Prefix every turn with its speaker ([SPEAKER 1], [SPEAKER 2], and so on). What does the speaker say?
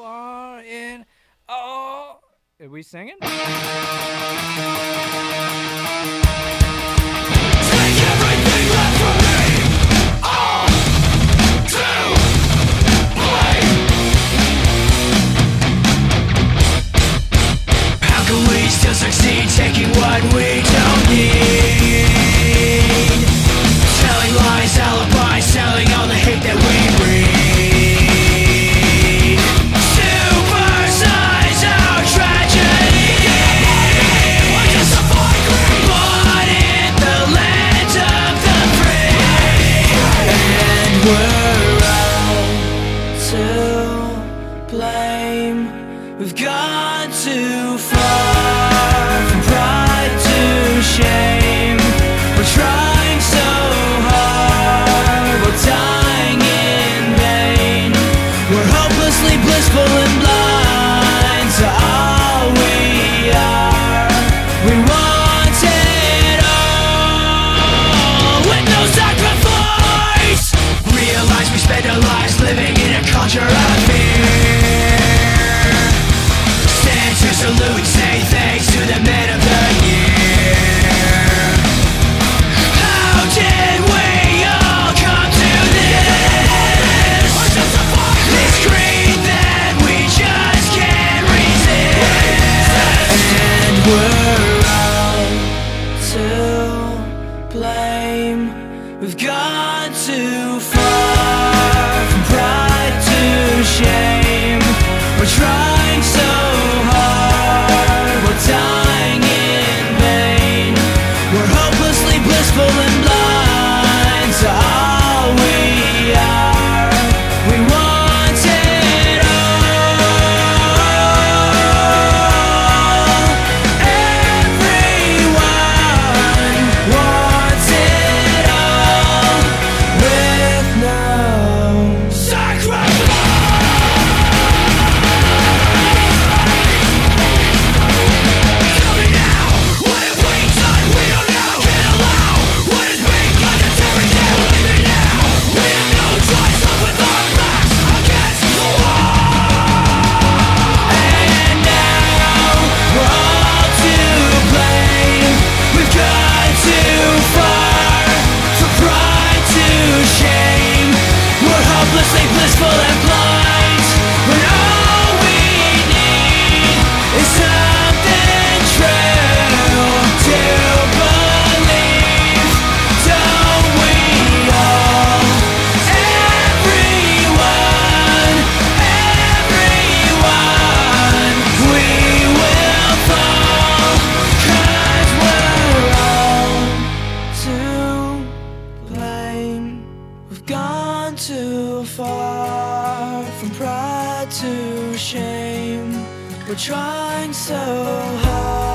[SPEAKER 1] far in Oh, Are we singing?
[SPEAKER 2] to blame. We've gone too far. Say thanks to the of the year. How did we all come to this? This greed that we just can't resist. We're all to blame. We've too far from pride to shame. We're trying so hard.